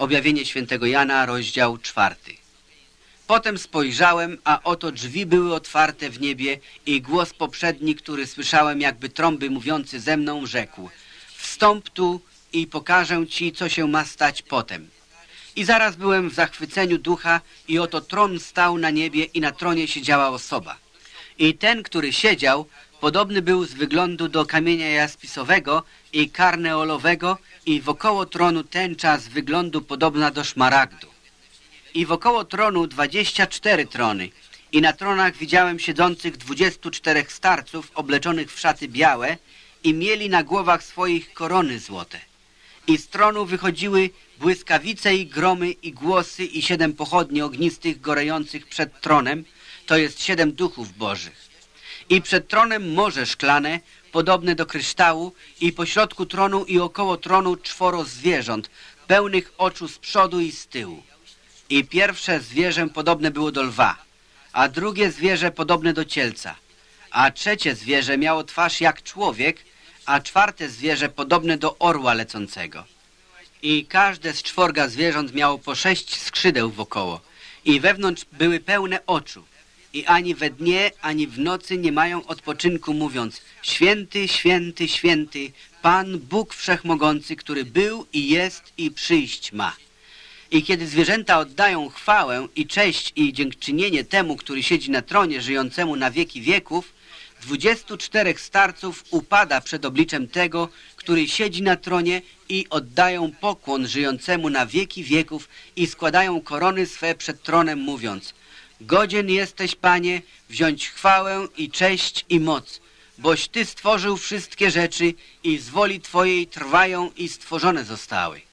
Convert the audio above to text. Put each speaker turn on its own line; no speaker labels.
Objawienie świętego Jana, rozdział czwarty. Potem spojrzałem, a oto drzwi były otwarte w niebie i głos poprzedni, który słyszałem jakby trąby mówiący ze mną, rzekł Wstąp tu i pokażę ci, co się ma stać potem. I zaraz byłem w zachwyceniu ducha i oto tron stał na niebie i na tronie siedziała osoba. I ten, który siedział, podobny był z wyglądu do kamienia jaspisowego i karneolowego i wokoło tronu tęcza z wyglądu podobna do szmaragdu. I wokoło tronu dwadzieścia cztery trony i na tronach widziałem siedzących dwudziestu czterech starców obleczonych w szaty białe i mieli na głowach swoich korony złote. I z tronu wychodziły błyskawice i gromy i głosy i siedem pochodni ognistych gorejących przed tronem, to jest siedem duchów bożych. I przed tronem morze szklane, podobne do kryształu i pośrodku tronu i około tronu czworo zwierząt, pełnych oczu z przodu i z tyłu. I pierwsze zwierzę podobne było do lwa, a drugie zwierzę podobne do cielca, a trzecie zwierzę miało twarz jak człowiek, a czwarte zwierzę podobne do orła lecącego. I każde z czworga zwierząt miało po sześć skrzydeł wokoło i wewnątrz były pełne oczu. I ani we dnie, ani w nocy nie mają odpoczynku, mówiąc Święty, święty, święty, Pan Bóg Wszechmogący, który był i jest i przyjść ma. I kiedy zwierzęta oddają chwałę i cześć i dziękczynienie temu, który siedzi na tronie, żyjącemu na wieki wieków, dwudziestu czterech starców upada przed obliczem tego, który siedzi na tronie i oddają pokłon żyjącemu na wieki wieków i składają korony swe przed tronem, mówiąc Godzien jesteś, Panie, wziąć chwałę i cześć i moc, boś Ty stworzył wszystkie rzeczy i z woli Twojej trwają i stworzone zostały.